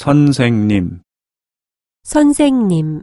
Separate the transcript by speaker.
Speaker 1: 선생님,
Speaker 2: 선생님,